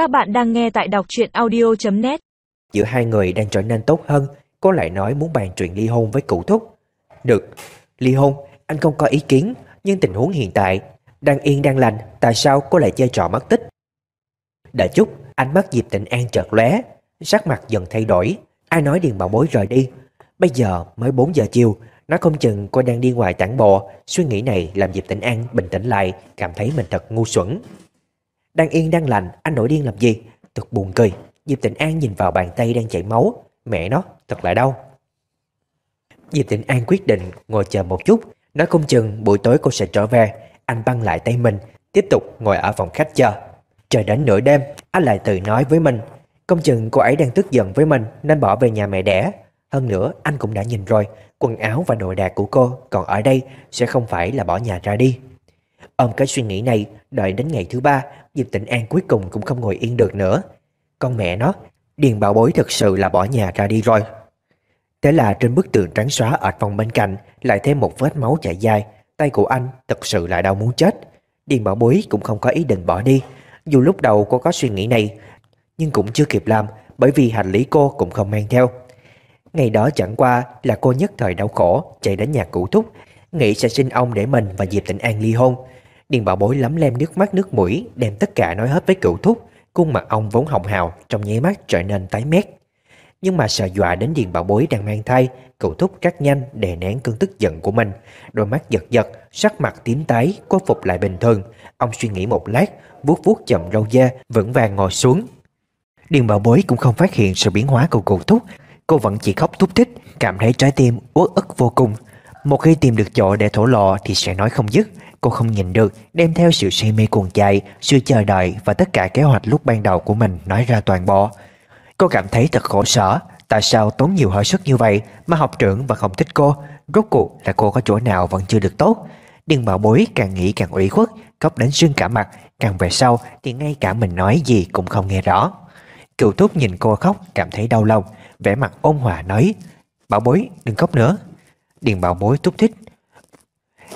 Các bạn đang nghe tại đọc truyện audio.net Giữa hai người đang trở nên tốt hơn Cô lại nói muốn bàn chuyện ly hôn với cụ thúc. Được, ly hôn Anh không có ý kiến Nhưng tình huống hiện tại Đang yên đang lành Tại sao cô lại chơi trò mất tích? Đã chút Ánh mắt Diệp Tịnh An chợt lóe Sắc mặt dần thay đổi Ai nói Điền Bảo Bối rời đi. Bây giờ mới 4 giờ chiều Nó không chừng cô đang đi ngoài tản bộ Suy nghĩ này làm Diệp Tịnh An bình tĩnh lại Cảm thấy mình thật ngu xuẩn. Đang yên đang lành, Anh nổi điên làm gì? Thật buồn cười. Diệp Tịnh An nhìn vào bàn tay đang chảy máu. Mẹ nó, thật là đau. Diệp Tịnh An quyết định ngồi chờ một chút. Nói không chừng buổi tối cô sẽ trở về. Anh băng lại tay mình, Tiếp tục ngồi ở phòng khách chờ. Trời đến nửa đêm, Anh lại tự nói với mình. Công chừng cô ấy đang tức giận với mình Nên bỏ về nhà mẹ đẻ. Hơn nữa, anh cũng đã nhìn rồi, Quần áo và đồ đạc của cô Còn ở đây sẽ không phải là bỏ nhà ra đi. Ôm cái suy nghĩ này Đợi đến ngày thứ ba Diệp Tịnh An cuối cùng cũng không ngồi yên được nữa Con mẹ nó Điền bảo bối thật sự là bỏ nhà ra đi rồi Thế là trên bức tường trắng xóa ở phòng bên cạnh lại thêm một vết máu chảy dài. Tay của anh thật sự là đau muốn chết. Điền bảo bối cũng không có ý định bỏ đi. Dù lúc đầu cô có suy nghĩ này, nhưng cũng chưa kịp làm bởi vì hành lý cô cũng không mang theo. Ngày đó chẳng qua là cô nhất thời đau khổ chạy đến nhà cụ thúc, nghĩ sẽ xin ông để mình và Diệp Tịnh An ly hôn. Điền bảo bối lắm lem nước mắt nước mũi, đem tất cả nói hết với cựu thúc. Khuôn mặt ông vốn hồng hào, trong nháy mắt trở nên tái mét. Nhưng mà sợ dọa đến Điền Bảo Bối đang mang thai, cựu thúc rất nhanh, đè nén cơn tức giận của mình. Đôi mắt giật giật, Sắc mặt tím tái Có phục lại bình thường. Ông suy nghĩ một lát, vuốt vuốt chậm râu da, Vững vàng ngồi xuống. Điền Bảo Bối cũng không phát hiện sự biến hóa của cựu thúc. Cô vẫn chỉ khóc thúc thích, Cảm thấy trái tim uất ức vô cùng. Một khi tìm được chỗ để thổ lộ Thì sẽ nói không dứt. Cô không nhìn được, Đem theo sự say mê cuồng chạy, Sự chờ đợi Và tất cả kế hoạch lúc ban đầu của mình Nói ra toàn bộ. Cô cảm thấy thật khổ sở, Tại sao tốn nhiều hơi sức như vậy Mà học trưởng vẫn không thích cô? Rốt cuộc là cô có chỗ nào vẫn chưa được tốt? Điền bảo bối, càng nghĩ càng ủy khuất cốc đến sưng cả mặt. Càng về sau thì ngay cả mình nói gì cũng không nghe rõ. Cựu thúc nhìn cô khóc, Cảm thấy đau lòng, vẻ mặt ôn hòa nói, Bảo bối, đừng khóc nữa. Điền bảo bối thúc thích.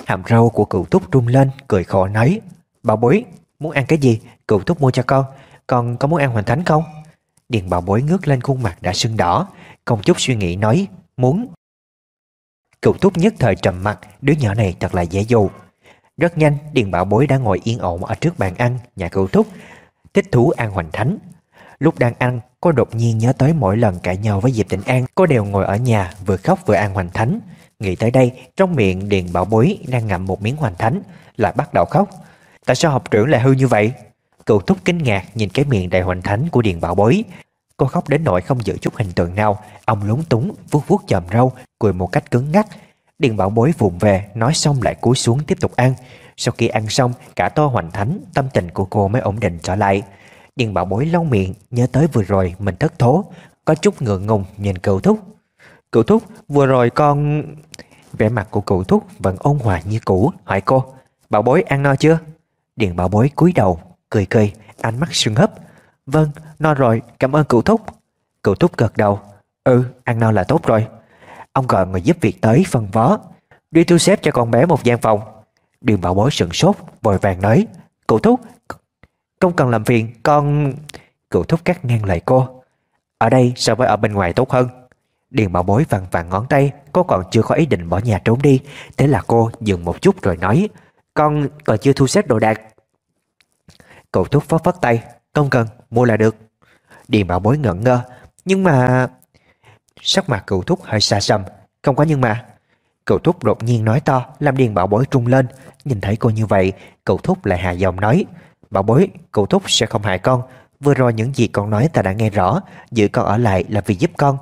Hàm râu của cựu thúc rung lên, Cười khổ nói, Bảo bối, muốn ăn cái gì? Cựu thúc mua cho con. Con có muốn ăn hoành thánh không? Điền bảo bối ngước lên khuôn mặt đã sưng đỏ công chút suy nghĩ nói, Muốn. Cựu thúc nhất thời trầm mặt, Đứa nhỏ này thật là dễ dù Rất nhanh, Điền bảo bối đã ngồi yên ổn Ở trước bàn ăn nhà cựu thúc Thích thú ăn hoành thánh. Lúc đang ăn, cô đột nhiên nhớ tới mỗi lần cãi nhau với Diệp Tịnh An, Cô đều ngồi ở nhà vừa khóc vừa ăn hoành thánh. Nghĩ tới đây Trong miệng Điền bảo bối đang ngậm một miếng hoành thánh Lại bắt đầu khóc Tại sao học trưởng lại hư như vậy Cựu thúc kinh ngạc nhìn cái miệng đầy hoành thánh của Điền Bảo Bối. Cô khóc đến nỗi không giữ chút hình tượng nào. Ông lúng túng, vuốt vuốt chòm râu, cười một cách cứng ngắc. Điền Bảo Bối vùng về, nói xong lại cúi xuống tiếp tục ăn. Sau khi ăn xong, cả to hoành thánh, tâm tình của cô mới ổn định trở lại. Điền Bảo Bối lau miệng, nhớ tới vừa rồi mình thất thố, có chút ngượng ngùng nhìn cựu thúc. Cậu thúc, vừa rồi con... Vẻ mặt của cậu thúc vẫn ôn hòa như cũ, hỏi cô. Bảo Bối ăn no chưa? Điền Bảo Bối cúi đầu, cười cười, ánh mắt sưng hấp. Vâng, no rồi, cảm ơn cậu thúc. Cậu thúc gật đầu. Ừ, ăn no là tốt rồi. Ông gọi người giúp việc tới phân vó. Đi thu xếp cho con bé một gian phòng. Đường bảo bối sửng sốt, vội vàng nói. cậu thúc, không cần làm phiền, con... Cậu thúc cắt ngang lời cô. Ở đây so với ở bên ngoài tốt hơn. Điền bảo bối vặn vặn ngón tay Cô còn chưa có ý định bỏ nhà trốn đi. Thế là cô dừng một chút rồi nói Con còn chưa thu xếp đồ đạc. Cậu thúc phó phất tay Không cần, mua là được. Điền bảo bối ngẩn ngơ Nhưng mà... Sắc mặt cậu thúc hơi xa xăm Không có nhưng mà. Cậu thúc đột nhiên nói to Làm điền bảo bối trung lên. Nhìn thấy cô như vậy Cậu thúc lại hạ giọng nói Bảo bối, cậu thúc sẽ không hại con. Vừa rồi những gì con nói ta đã nghe rõ. Giữ con ở lại là vì giúp con.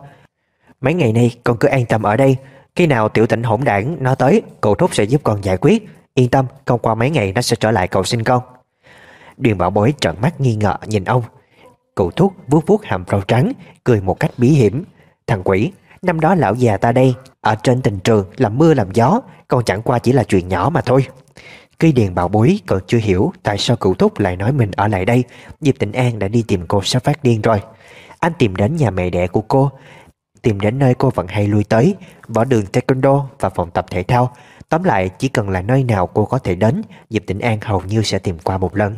Mấy ngày nay con cứ an tâm ở đây. Khi nào tiểu tỉnh hỗn đảng nó tới Cậu thúc sẽ giúp con giải quyết. Yên tâm, không qua mấy ngày nó sẽ trở lại cầu xin con. Điền bảo bối trợn mắt nghi ngờ nhìn ông. Cậu thúc vuốt vuốt hàm râu trắng Cười một cách bí hiểm. Thằng quỷ Năm đó lão già ta đây Ở trên tình trường làm mưa làm gió Còn chẳng qua chỉ là chuyện nhỏ mà thôi. Khi Điền bảo bối còn chưa hiểu Tại sao cậu thúc lại nói mình ở lại đây Diệp Tịnh An đã đi tìm cô sắp phát điên rồi. Anh tìm đến nhà mẹ đẻ của cô Tìm đến nơi cô vẫn hay lui tới Võ đường taekwondo và phòng tập thể thao. Tóm lại chỉ cần là nơi nào cô có thể đến Diệp Tịnh An hầu như sẽ tìm qua một lần.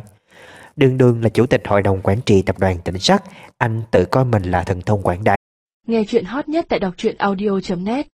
Đường đường là chủ tịch hội đồng quản trị tập đoàn tỉnh sắc, anh tự coi mình là thần thông quảng đại. Nghe chuyện hot nhất tại đọc truyện audio.net